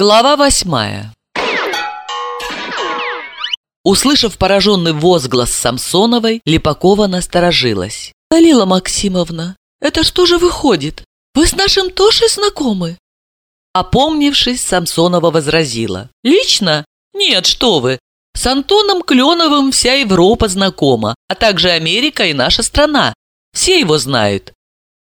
Глава восьмая Услышав пораженный возглас Самсоновой, Липакова насторожилась. «Далила Максимовна, это что же выходит? Вы с нашим Тошей знакомы?» Опомнившись, Самсонова возразила. «Лично? Нет, что вы! С Антоном Кленовым вся Европа знакома, а также Америка и наша страна. Все его знают».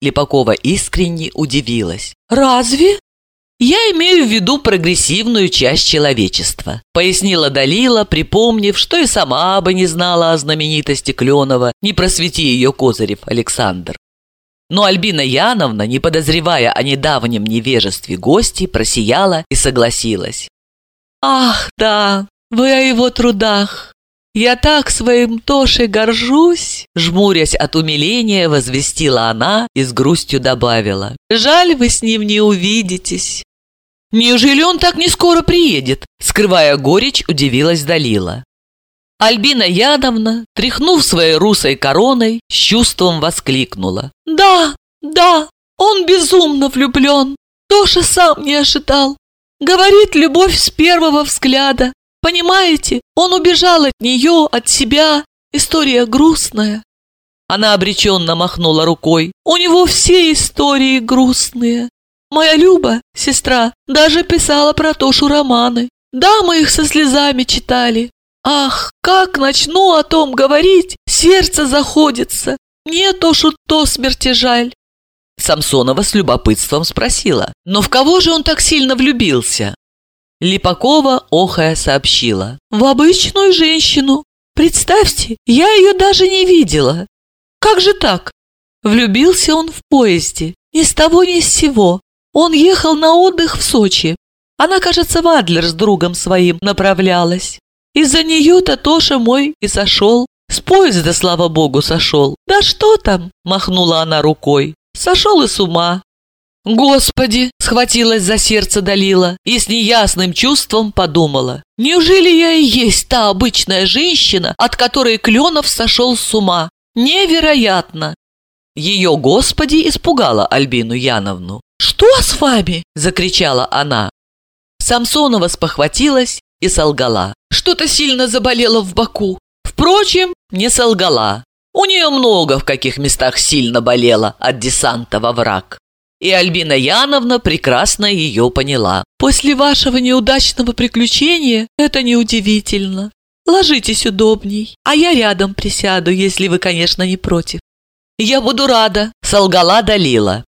Липакова искренне удивилась. «Разве?» «Я имею в виду прогрессивную часть человечества», пояснила Далила, припомнив, что и сама бы не знала о знаменитости Кленова, не просвети ее Козырев Александр. Но Альбина Яновна, не подозревая о недавнем невежестве гостей, просияла и согласилась. «Ах, да, вы о его трудах! Я так своим Тошей горжусь!» Жмурясь от умиления, возвестила она и с грустью добавила. «Жаль, вы с ним не увидитесь!» «Неужели он так не скоро приедет?» Скрывая горечь, удивилась Далила. Альбина Ядовна, тряхнув своей русой короной, с чувством воскликнула. «Да, да, он безумно влюблен. Тоша сам не ожидал. Говорит, любовь с первого взгляда. Понимаете, он убежал от нее, от себя. История грустная». Она обреченно махнула рукой. «У него все истории грустные. Моя Люба, сестра, даже писала про Тошу романы. Да, мы их со слезами читали. Ах, как начну о том говорить, сердце заходится. Мне Тошу то смерти жаль. Самсонова с любопытством спросила, но в кого же он так сильно влюбился? Липакова, охая, сообщила. В обычную женщину. Представьте, я ее даже не видела. Как же так? Влюбился он в поезде. Ни с того ни с сего. Он ехал на отдых в Сочи. Она, кажется, в Адлер с другом своим направлялась. Из-за нее-то Тоша мой и сошел. С поезда, слава богу, сошел. Да что там, махнула она рукой. Сошел и с ума. «Господи!» – схватилась за сердце Далила и с неясным чувством подумала. «Неужели я и есть та обычная женщина, от которой Кленов сошел с ума? Невероятно!» Ее «Господи» испугала Альбину Яновну. «Что с вами?» – закричала она. Самсонова спохватилась и солгала. Что-то сильно заболело в боку. Впрочем, не солгала. У нее много в каких местах сильно болело от десанта во враг. И Альбина Яновна прекрасно ее поняла. «После вашего неудачного приключения это неудивительно. Ложитесь удобней, а я рядом присяду, если вы, конечно, не против». «Я буду рада», — солгала Далила.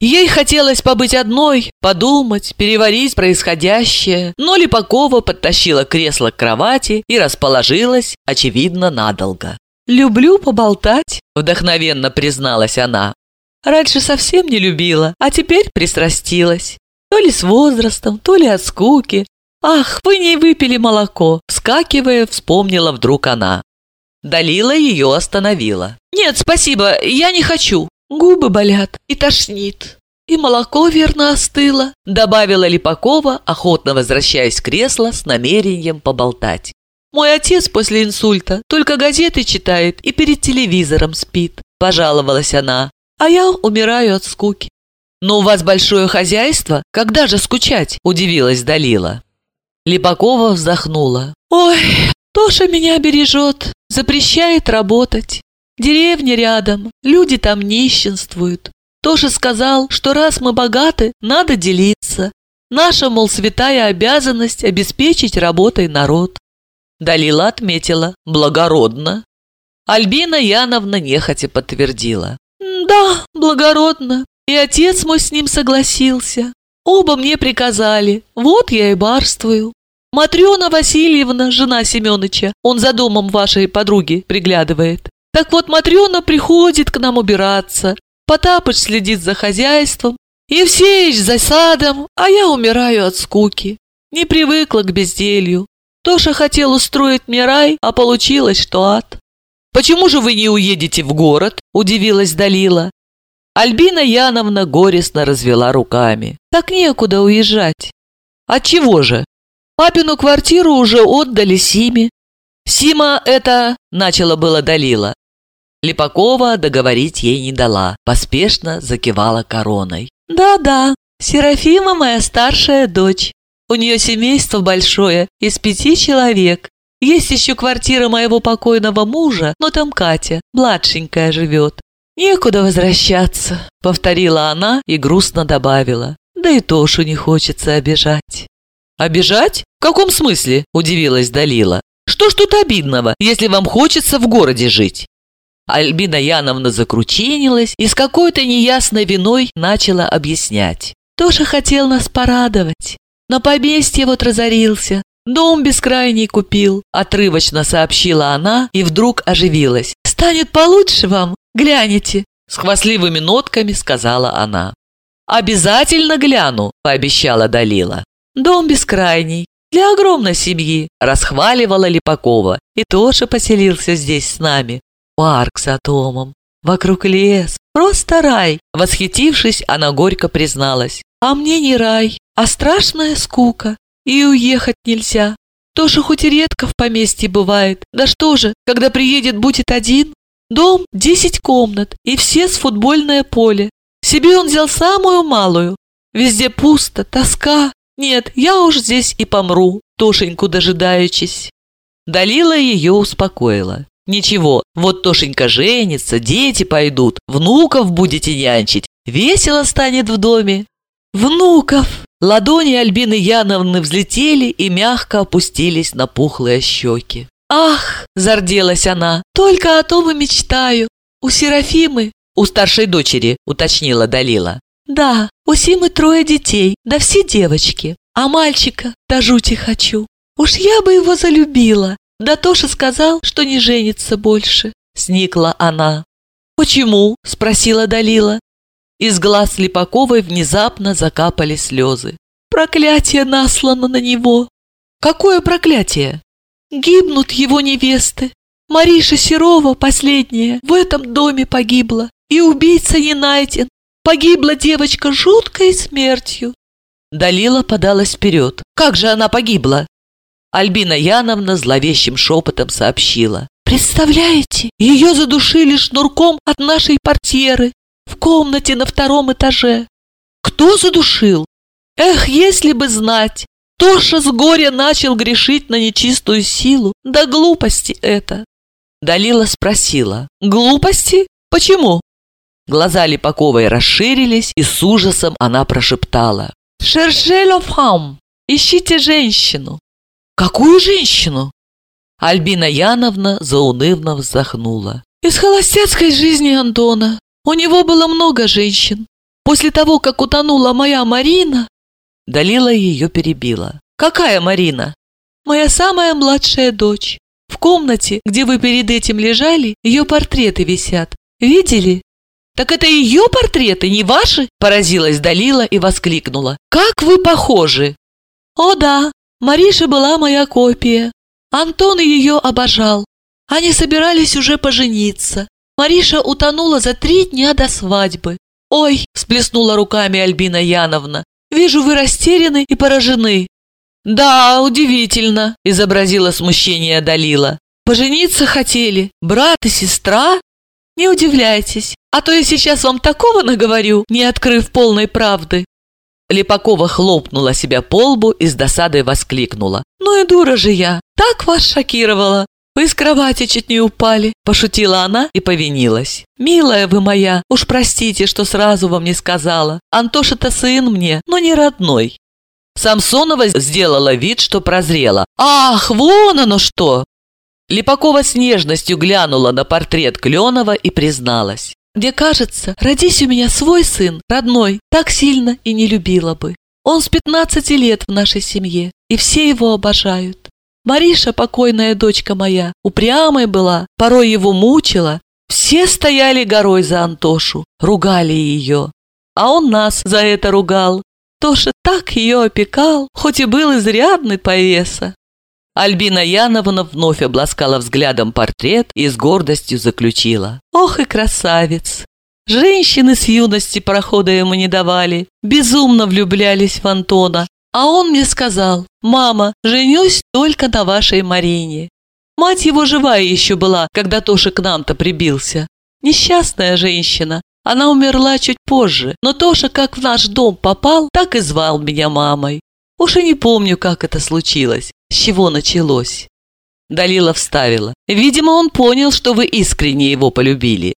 Ей хотелось побыть одной, подумать, переварить происходящее, но Липакова подтащила кресло к кровати и расположилась, очевидно, надолго. «Люблю поболтать», – вдохновенно призналась она. «Раньше совсем не любила, а теперь пристрастилась. То ли с возрастом, то ли от скуки. Ах, вы не выпили молоко», – вскакивая, вспомнила вдруг она. Далила ее остановила. «Нет, спасибо, я не хочу. Губы болят и тошнит. И молоко верно остыло, добавила Липакова, охотно возвращаясь в кресло с намерением поболтать. Мой отец после инсульта только газеты читает и перед телевизором спит, пожаловалась она, а я умираю от скуки. «Но у вас большое хозяйство? Когда же скучать?» – удивилась Далила. Липакова вздохнула. «Ой, Тоша меня бережет, запрещает работать. Деревня рядом, люди там нищенствуют. Тоже сказал, что раз мы богаты, надо делиться. Наша, мол, святая обязанность обеспечить работой народ. Далила отметила. Благородно. Альбина Яновна нехотя подтвердила. Да, благородно. И отец мой с ним согласился. Оба мне приказали. Вот я и барствую. Матрена Васильевна, жена Семеныча, он за домом вашей подруги приглядывает. Так вот, Матрена приходит к нам убираться, Потапыч следит за хозяйством, Евсеич за садом, а я умираю от скуки. Не привыкла к безделью. Тоша хотел устроить мне рай, а получилось, что ад. «Почему же вы не уедете в город?» – удивилась Далила. Альбина Яновна горестно развела руками. «Так некуда уезжать». «От чего же?» «Папину квартиру уже отдали Симе». «Сима это...» – начала было Далила. Липакова договорить ей не дала, поспешно закивала короной. «Да-да, Серафима моя старшая дочь. У нее семейство большое, из пяти человек. Есть еще квартира моего покойного мужа, но там Катя, младшенькая, живет. «Некуда возвращаться», — повторила она и грустно добавила. «Да и Тошу не хочется обижать». «Обижать? В каком смысле?» – удивилась Далила. «Что ж тут обидного, если вам хочется в городе жить?» Альбина Яновна закрученилась и с какой-то неясной виной начала объяснять. «Тоша хотел нас порадовать. На поместье вот разорился, дом бескрайний купил», – отрывочно сообщила она и вдруг оживилась. «Станет получше вам, гляните», – с хвастливыми нотками сказала она. «Обязательно гляну», – пообещала Далила. «Дом бескрайний, для огромной семьи», – расхваливала Липакова. «И Тоша поселился здесь с нами. Парк с атомом, вокруг лес, просто рай!» Восхитившись, она горько призналась. «А мне не рай, а страшная скука. И уехать нельзя. Тоша хоть и редко в поместье бывает. Да что же, когда приедет, будет один? Дом – десять комнат, и все с футбольное поле. Себе он взял самую малую. Везде пусто, тоска. Нет, я уж здесь и помру, Тошеньку дожидаючись». Далила ее успокоила. Ничего, вот Тошенька женится, дети пойдут, внуков будете нянчить, весело станет в доме. Внуков! Ладони Альбины Яновны взлетели и мягко опустились на пухлые щеки. «Ах!» – зарделась она. «Только о том и мечтаю. У Серафимы, у старшей дочери», – уточнила Далила. «Да, у Симы трое детей, да все девочки. А мальчика до жути хочу. Уж я бы его залюбила, да Тоша сказал, что не женится больше. Сникла она. «Почему?» – спросила Далила. Из глаз Липаковой внезапно закапали слезы. «Проклятие наслано на него!» «Какое проклятие?» «Гибнут его невесты. Мариша Серова, последняя, в этом доме погибла, и убийца не найден. Погибла девочка жуткой смертью». Далила подалась вперед. «Как же она погибла?» Альбина Яновна зловещим шепотом сообщила. «Представляете, ее задушили шнурком от нашей портьеры в комнате на втором этаже. Кто задушил? Эх, если бы знать! Тоша с горя начал грешить на нечистую силу. Да глупости это!» Далила спросила. «Глупости? Почему?» Глаза Липаковой расширились, и с ужасом она прошептала. «Шерше фам! Ищите женщину! «Какую женщину?» Альбина Яновна заунывно вздохнула. «Из холостяцкой жизни Антона. У него было много женщин. После того, как утонула моя Марина...» Далила ее перебила. «Какая Марина?» «Моя самая младшая дочь. В комнате, где вы перед этим лежали, ее портреты висят. Видели?» «Так это ее портреты, не ваши?» Поразилась Далила и воскликнула. «Как вы похожи!» «О да, Мариша была моя копия. Антон ее обожал. Они собирались уже пожениться. Мариша утонула за три дня до свадьбы. «Ой!» – всплеснула руками Альбина Яновна. «Вижу, вы растеряны и поражены». «Да, удивительно», – изобразила смущение Далила. «Пожениться хотели? Брат и сестра?» «Не удивляйтесь, а то я сейчас вам такого наговорю, не открыв полной правды». Липакова хлопнула себя по лбу и с досадой воскликнула. «Ну и дура же я! Так вас шокировала! Вы с кровати чуть не упали!» Пошутила она и повинилась. «Милая вы моя, уж простите, что сразу вам не сказала. Антоша-то сын мне, но не родной». Самсонова сделала вид, что прозрела. «Ах, вон оно что!» Липакова с нежностью глянула на портрет Кленова и призналась. Мне кажется, родись у меня свой сын, родной, так сильно и не любила бы. Он с 15 лет в нашей семье, и все его обожают. Мариша, покойная дочка моя, упрямой была, порой его мучила. Все стояли горой за Антошу, ругали ее. А он нас за это ругал. Тоша так ее опекал, хоть и был изрядный повеса. Альбина Яновна вновь обласкала взглядом портрет и с гордостью заключила. «Ох и красавец! Женщины с юности прохода ему не давали, безумно влюблялись в Антона. А он мне сказал, «Мама, женюсь только на вашей Марине». Мать его живая еще была, когда Тоша к нам-то прибился. Несчастная женщина. Она умерла чуть позже, но Тоша как в наш дом попал, так и звал меня мамой. Уж и не помню, как это случилось, с чего началось. Далила вставила. Видимо, он понял, что вы искренне его полюбили.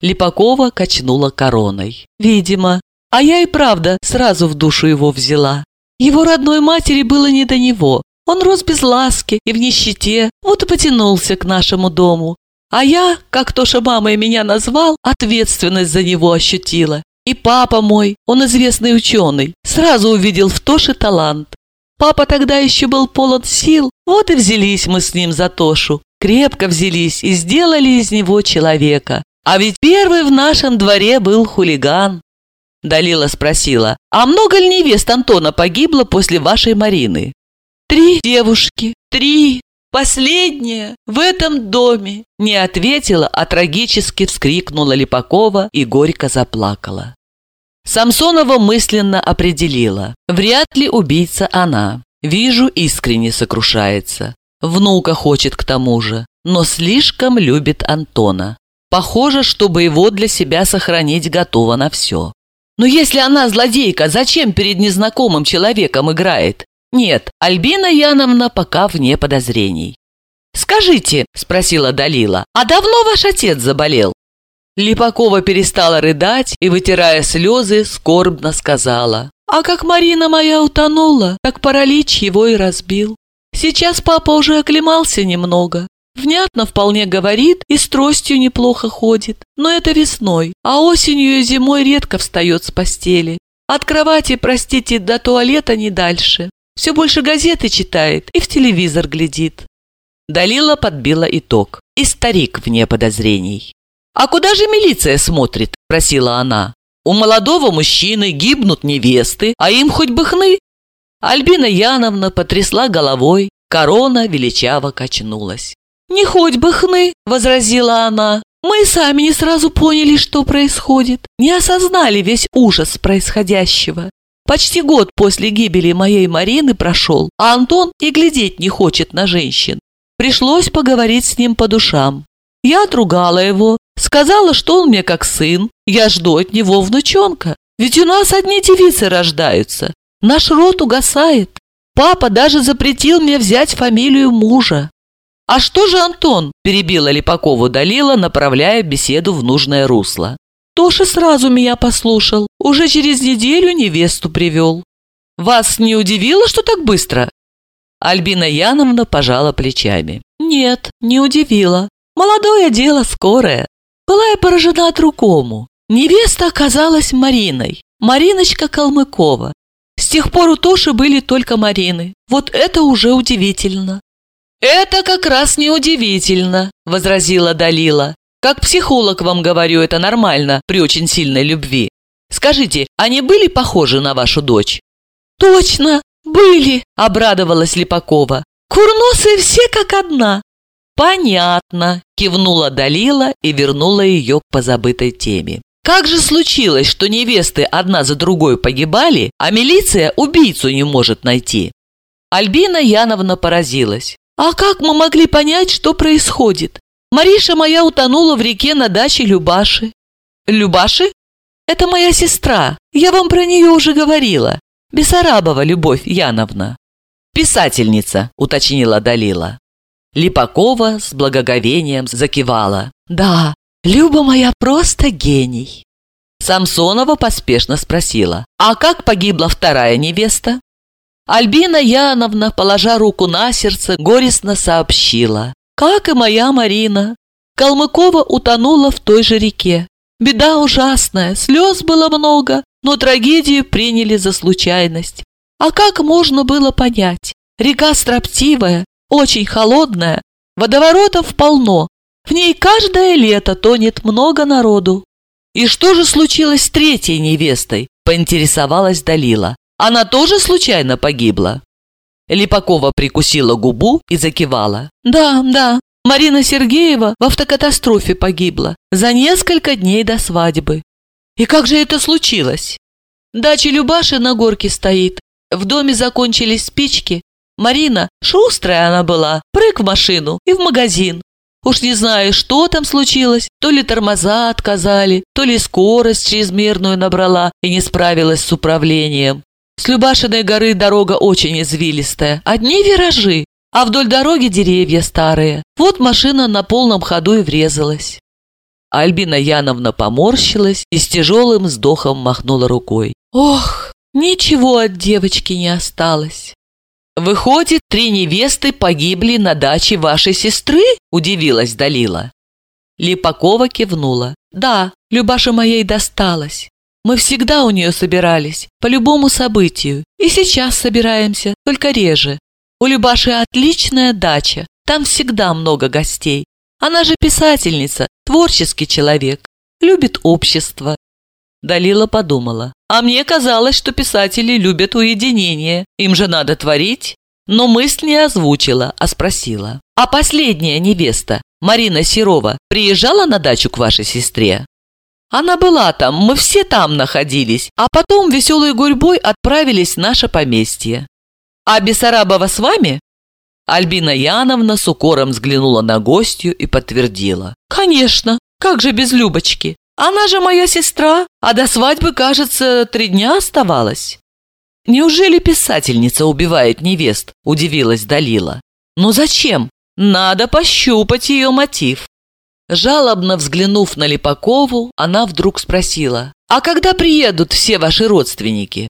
Липакова качнула короной. Видимо. А я и правда сразу в душу его взяла. Его родной матери было не до него. Он рос без ласки и в нищете, вот и потянулся к нашему дому. А я, как Тоша мама и меня назвал, ответственность за него ощутила. И папа мой, он известный ученый, сразу увидел в Тоше талант. Папа тогда еще был полон сил, вот и взялись мы с ним за Тошу. Крепко взялись и сделали из него человека. А ведь первый в нашем дворе был хулиган. Далила спросила, а много ли невест Антона погибло после вашей Марины? Три девушки, три. Последняя в этом доме. Не ответила, а трагически вскрикнула Липакова и горько заплакала. Самсонова мысленно определила. Вряд ли убийца она. Вижу, искренне сокрушается. Внука хочет к тому же, но слишком любит Антона. Похоже, чтобы его для себя сохранить готова на все. Но если она злодейка, зачем перед незнакомым человеком играет? Нет, Альбина Яновна пока вне подозрений. «Скажите», – спросила Далила, – «а давно ваш отец заболел?» Липакова перестала рыдать и, вытирая слезы, скорбно сказала. «А как Марина моя утонула, так паралич его и разбил. Сейчас папа уже оклемался немного. Внятно вполне говорит и с тростью неплохо ходит. Но это весной, а осенью и зимой редко встает с постели. От кровати, простите, до туалета не дальше. Все больше газеты читает и в телевизор глядит». Далила подбила итог. И старик вне подозрений. «А куда же милиция смотрит?» – просила она. «У молодого мужчины гибнут невесты, а им хоть бы хны». Альбина Яновна потрясла головой, корона величаво качнулась. «Не хоть бы хны», – возразила она. «Мы сами не сразу поняли, что происходит, не осознали весь ужас происходящего. Почти год после гибели моей Марины прошел, а Антон и глядеть не хочет на женщин. Пришлось поговорить с ним по душам. Я отругала его, Сказала, что он мне как сын, я жду от него внучонка. Ведь у нас одни девицы рождаются. Наш род угасает. Папа даже запретил мне взять фамилию мужа. «А что же Антон?» – перебила Липакову Далила, направляя беседу в нужное русло. «Тоша сразу меня послушал. Уже через неделю невесту привел». «Вас не удивило, что так быстро?» Альбина Яновна пожала плечами. «Нет, не удивило. Молодое дело скорое. Была я поражена другому. Невеста оказалась Мариной, Мариночка Калмыкова. С тех пор у Тоши были только Марины. Вот это уже удивительно. «Это как раз не удивительно», – возразила Далила. «Как психолог вам говорю, это нормально при очень сильной любви. Скажите, они были похожи на вашу дочь?» «Точно, были», – обрадовалась Липакова. «Курносы все как одна. «Понятно», – кивнула Далила и вернула ее к позабытой теме. «Как же случилось, что невесты одна за другой погибали, а милиция убийцу не может найти?» Альбина Яновна поразилась. «А как мы могли понять, что происходит? Мариша моя утонула в реке на даче Любаши». «Любаши? Это моя сестра. Я вам про нее уже говорила. Бессарабова Любовь Яновна». «Писательница», – уточнила Далила. Липакова с благоговением закивала. «Да, Люба моя просто гений!» Самсонова поспешно спросила. «А как погибла вторая невеста?» Альбина Яновна, положа руку на сердце, горестно сообщила. «Как и моя Марина. Калмыкова утонула в той же реке. Беда ужасная, слез было много, но трагедию приняли за случайность. А как можно было понять? Река строптивая, очень холодная, водоворотов полно, в ней каждое лето тонет много народу. И что же случилось с третьей невестой? Поинтересовалась Далила. Она тоже случайно погибла? Липакова прикусила губу и закивала. Да, да, Марина Сергеева в автокатастрофе погибла за несколько дней до свадьбы. И как же это случилось? Дача Любаши на горке стоит. В доме закончились спички, Марина, шустрая она была, прыг в машину и в магазин. Уж не знаю, что там случилось, то ли тормоза отказали, то ли скорость чрезмерную набрала и не справилась с управлением. С Любашиной горы дорога очень извилистая, одни виражи, а вдоль дороги деревья старые. Вот машина на полном ходу и врезалась». Альбина Яновна поморщилась и с тяжелым вздохом махнула рукой. «Ох, ничего от девочки не осталось». «Выходит, три невесты погибли на даче вашей сестры?» – удивилась Далила. Липакова кивнула. «Да, Любаша моей досталась. Мы всегда у нее собирались, по любому событию. И сейчас собираемся, только реже. У Любаши отличная дача, там всегда много гостей. Она же писательница, творческий человек, любит общество. Далила подумала. А мне казалось, что писатели любят уединение, им же надо творить. Но мысль не озвучила, а спросила. А последняя невеста, Марина Серова, приезжала на дачу к вашей сестре? Она была там, мы все там находились, а потом веселой гурьбой отправились в наше поместье. А Бессарабова с вами? Альбина Яновна с укором взглянула на гостью и подтвердила. «Конечно, как же без Любочки? Она же моя сестра, а до свадьбы, кажется, три дня оставалось». «Неужели писательница убивает невест?» – удивилась Далила. «Ну зачем? Надо пощупать ее мотив». Жалобно взглянув на Липакову, она вдруг спросила, «А когда приедут все ваши родственники?»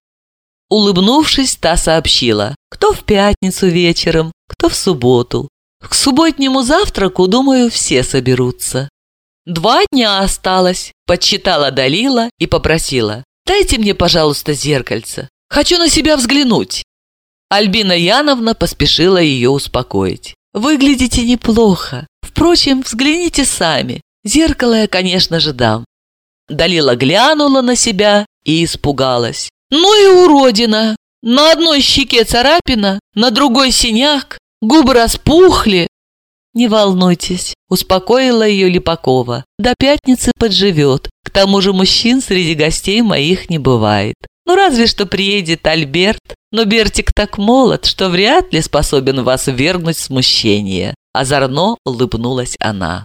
Улыбнувшись, та сообщила, кто в пятницу вечером, кто в субботу. К субботнему завтраку, думаю, все соберутся. «Два дня осталось», – подсчитала Далила и попросила, «Дайте мне, пожалуйста, зеркальце. Хочу на себя взглянуть». Альбина Яновна поспешила ее успокоить. «Выглядите неплохо. Впрочем, взгляните сами. Зеркало я, конечно же, дам». Далила глянула на себя и испугалась. «Ну и уродина! На одной щеке царапина, на другой синяк, губы распухли». «Не волнуйтесь», – успокоила ее Липакова. «До пятницы подживет. К тому же мужчин среди гостей моих не бывает. Ну разве что приедет Альберт, но Бертик так молод, что вряд ли способен вас вергнуть в смущение. Озорно улыбнулась она.